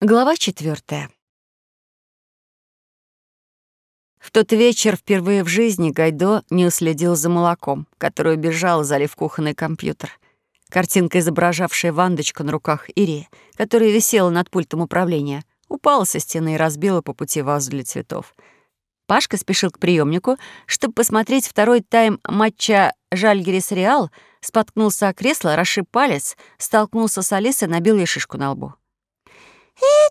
Глава четвертая. В тот вечер впервые в жизни Гайдо не уследил за молоком, которое бежал, залив кухонный компьютер. Картинка, изображавшая Вандочку на руках Ири, которая висела над пультом управления, упала со стены и разбила по пути вазу для цветов. Пашка спешил к приемнику, чтобы посмотреть второй тайм матча Жальгерис-Реал, споткнулся о кресло, расшиб палец, столкнулся с Алисой, набил ей шишку на лбу.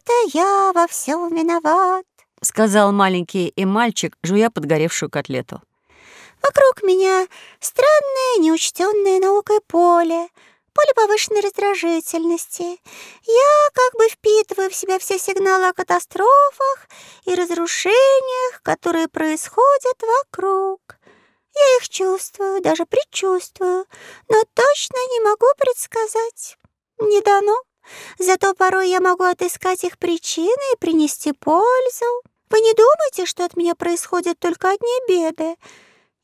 «Это я во всем виноват», — сказал маленький и мальчик, жуя подгоревшую котлету. «Вокруг меня странное, неучтенное наукой поле, поле повышенной раздражительности. Я как бы впитываю в себя все сигналы о катастрофах и разрушениях, которые происходят вокруг. Я их чувствую, даже предчувствую, но точно не могу предсказать. Не дано. Зато порой я могу отыскать их причины и принести пользу. Вы не думайте, что от меня происходят только одни беды.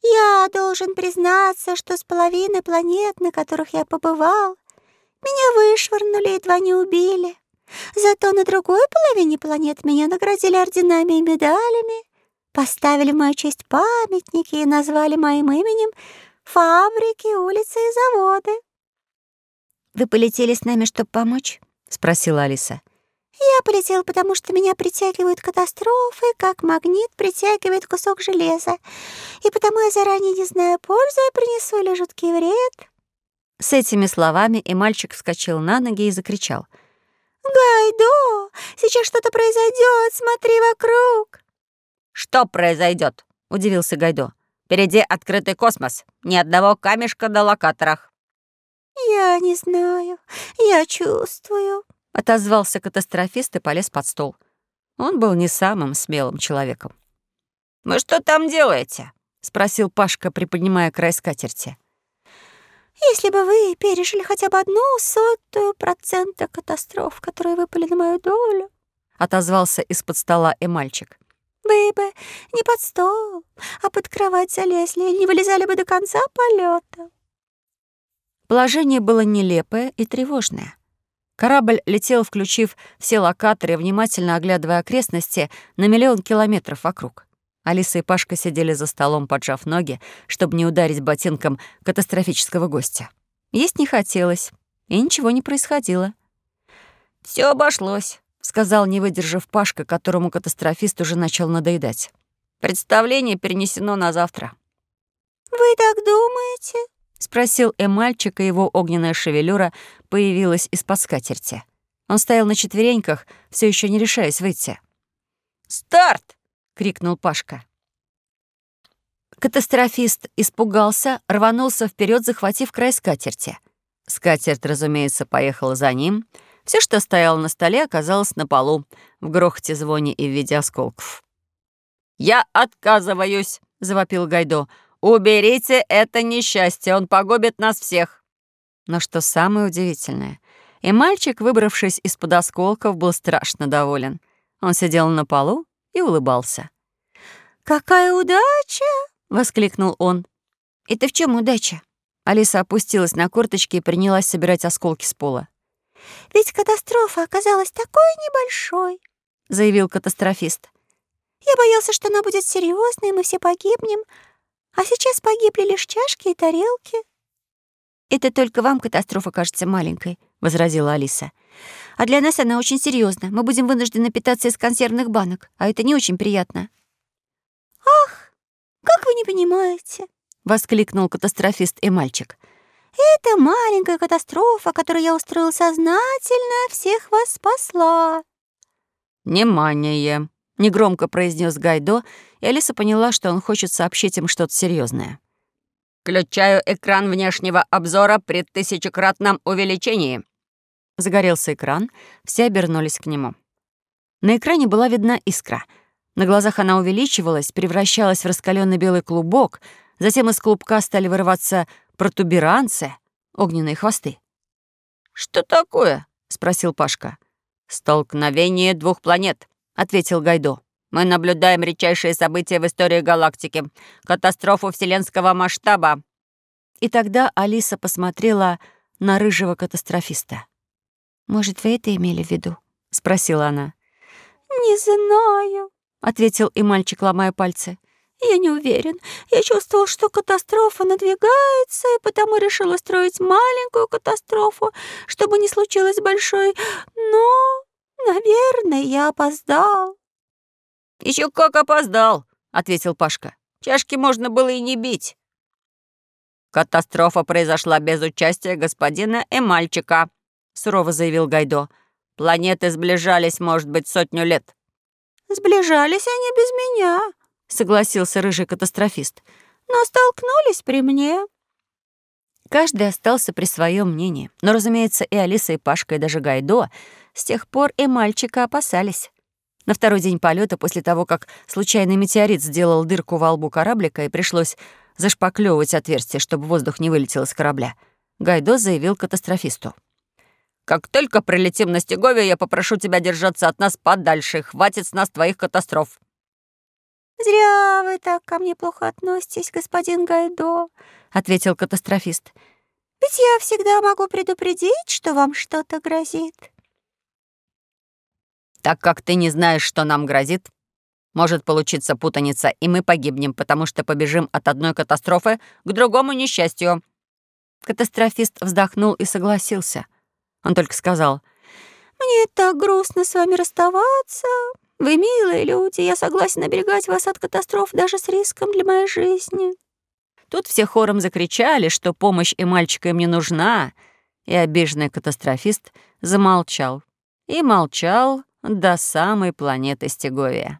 Я должен признаться, что с половины планет, на которых я побывал, меня вышвырнули, едва не убили. Зато на другой половине планет меня наградили орденами и медалями, поставили в мою честь памятники и назвали моим именем фабрики, улицы и заводы. «Вы полетели с нами, чтобы помочь?» — спросила Алиса. «Я полетел, потому что меня притягивают катастрофы, как магнит притягивает кусок железа. И потому я заранее не знаю, пользу я принесу или жуткий вред». С этими словами и мальчик вскочил на ноги и закричал. «Гайдо, сейчас что-то произойдет, смотри вокруг!» «Что произойдет? удивился Гайдо. «Впереди открытый космос, ни одного камешка на локаторах». «Я не знаю, я чувствую», — отозвался катастрофист и полез под стол. Он был не самым смелым человеком. «Вы что там делаете?» — спросил Пашка, приподнимая край скатерти. «Если бы вы пережили хотя бы одну сотую процента катастроф, которые выпали на мою долю», — отозвался из-под стола и мальчик. «Вы бы не под стол, а под кровать залезли и не вылезали бы до конца полета. Положение было нелепое и тревожное. Корабль летел, включив все локаторы, внимательно оглядывая окрестности на миллион километров вокруг. Алиса и Пашка сидели за столом, поджав ноги, чтобы не ударить ботинком катастрофического гостя. Есть не хотелось, и ничего не происходило. Все обошлось», — сказал, не выдержав Пашка, которому катастрофист уже начал надоедать. «Представление перенесено на завтра». «Вы так думаете?» — спросил и мальчик, и его огненная шевелюра появилась из-под скатерти. Он стоял на четвереньках, все еще не решаясь выйти. «Старт!» — крикнул Пашка. Катастрофист испугался, рванулся вперед, захватив край скатерти. Скатерть, разумеется, поехала за ним. Все, что стояло на столе, оказалось на полу, в грохоте, звоне и в виде осколков. «Я отказываюсь!» — завопил Гайдо. «Уберите это несчастье, он погубит нас всех». Но что самое удивительное, и мальчик, выбравшись из-под осколков, был страшно доволен. Он сидел на полу и улыбался. «Какая удача!» — воскликнул он. «Это в чем удача?» Алиса опустилась на корточки и принялась собирать осколки с пола. «Ведь катастрофа оказалась такой небольшой», — заявил катастрофист. «Я боялся, что она будет серьезной, и мы все погибнем, а сейчас погибли лишь чашки и тарелки». «Это только вам катастрофа кажется маленькой», — возразила Алиса. «А для нас она очень серьезна. Мы будем вынуждены питаться из консервных банок, а это не очень приятно». «Ах, как вы не понимаете!» — воскликнул катастрофист и мальчик. «Это маленькая катастрофа, которую я устроил сознательно, всех вас спасла». «Внимание!» — негромко произнес Гайдо, и Алиса поняла, что он хочет сообщить им что-то серьезное. «Включаю экран внешнего обзора при тысячекратном увеличении». Загорелся экран, все обернулись к нему. На экране была видна искра. На глазах она увеличивалась, превращалась в раскаленный белый клубок, затем из клубка стали вырываться протуберанцы, огненные хвосты. «Что такое?» — спросил Пашка. «Столкновение двух планет», — ответил Гайдо. «Мы наблюдаем редчайшие события в истории галактики. Катастрофу вселенского масштаба». И тогда Алиса посмотрела на рыжего катастрофиста. «Может, вы это имели в виду?» — спросила она. «Не знаю», — ответил и мальчик, ломая пальцы. «Я не уверен. Я чувствовал, что катастрофа надвигается, и потому решил устроить маленькую катастрофу, чтобы не случилось большой. Но, наверное, я опоздал». Еще как опоздал», — ответил Пашка. «Чашки можно было и не бить». «Катастрофа произошла без участия господина и мальчика», — сурово заявил Гайдо. «Планеты сближались, может быть, сотню лет». «Сближались они без меня», — согласился рыжий катастрофист. «Но столкнулись при мне». Каждый остался при своем мнении. Но, разумеется, и Алиса, и Пашка, и даже Гайдо с тех пор и мальчика опасались. На второй день полета, после того, как случайный метеорит сделал дырку во лбу кораблика и пришлось зашпаклевывать отверстие, чтобы воздух не вылетел из корабля, Гайдо заявил катастрофисту. «Как только прилетим на Стеговию, я попрошу тебя держаться от нас подальше. Хватит с нас твоих катастроф». «Зря вы так ко мне плохо относитесь, господин Гайдо», — ответил катастрофист. «Ведь я всегда могу предупредить, что вам что-то грозит». «Так как ты не знаешь, что нам грозит, может получиться путаница, и мы погибнем, потому что побежим от одной катастрофы к другому несчастью». Катастрофист вздохнул и согласился. Он только сказал, «Мне так грустно с вами расставаться. Вы милые люди, я согласен оберегать вас от катастроф даже с риском для моей жизни». Тут все хором закричали, что помощь и мальчика им не нужна, и обиженный катастрофист замолчал. И молчал до самой планеты Стеговия.